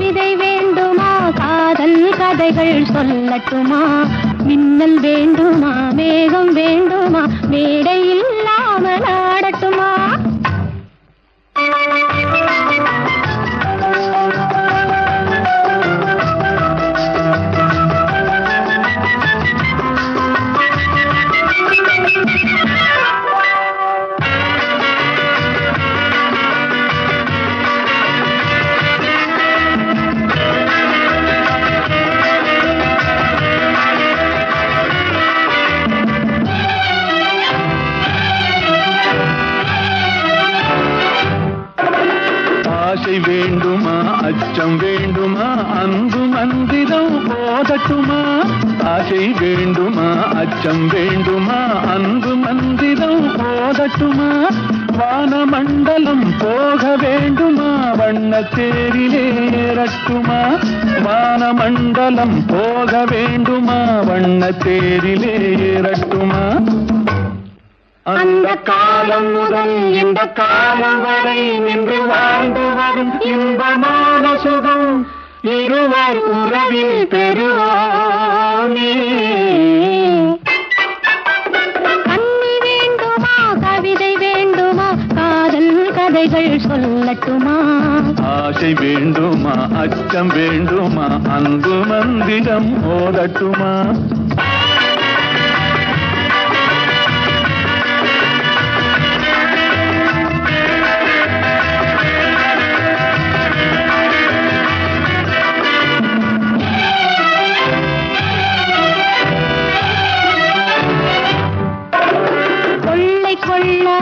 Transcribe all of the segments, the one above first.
கவிதை வேண்டுமா? காதல் கதைகள் சொல்லட்டுமா? மின்னல் வேண்டுமா? மேகம் வேண்டுமா? மேடை வேண்டுமா? அச்சம் வேண்டுமா? அன்பு மந்திரம் போதட்டுமா? ஆசை வேண்டுமா? அச்சம் வேண்டுமா? அன்பு மந்திரம் போதட்டுமா? வானமண்டலம் போக வேண்டுமா? வண்ண தேரிலே ஏறட்டுமா வானமண்டலம் போக வேண்டுமா? வண்ண தேரிலே ஏறட்டுமா அந்த காலம் முதல் இந்த காலம் வரை நின்று வாழ்ந்து வரும் இன்பமான சுகம் இருவர் உறவில் பெறுவோமே கண்ணி வேண்டுமா கவிதை வேண்டுமா காதல் கதைகள் சொல்லட்டுமா? ஆசை வேண்டுமா அச்சம் வேண்டுமா அன்பு மந்திரம் ஓதட்டுமா?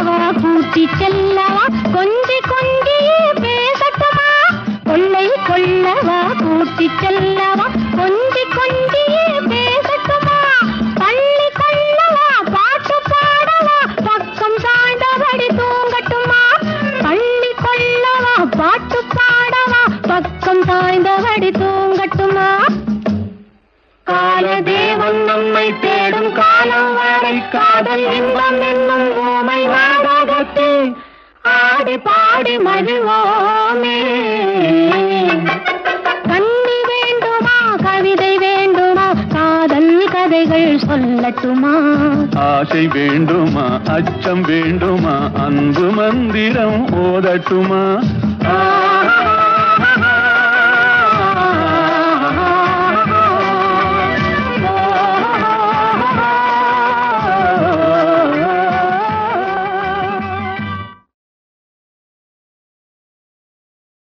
கொள்ளவா கூட்டி செல்லவா? கொஞ்சி கொஞ்சியே பேசட்டுமா? கொள்ளை கொள்ளவா கூட்டி செல்லவா? கொஞ்சி கொஞ்சியே பேசட்டுமா? பள்ளி கொள்ளவா பாட்டு பாடவா? பக்கம் சாய்ந்தபடி தூங்கட்டுமா? பள்ளி கொள்ளவா? பாட்டு பாடவா? பக்கம் சாய்ந்தபடி தூங்கட்டுமா? காலதேவன் நம்மை ஆடி பாடி மகிழ்வோமே. கண்ணி வேண்டுமா கவிதை வேண்டுமா காதல் கதைகள் சொல்லட்டுமா? ஆசை வேண்டுமா அச்சம் வேண்டுமா அன்பு மந்திரம் ஓதட்டுமா?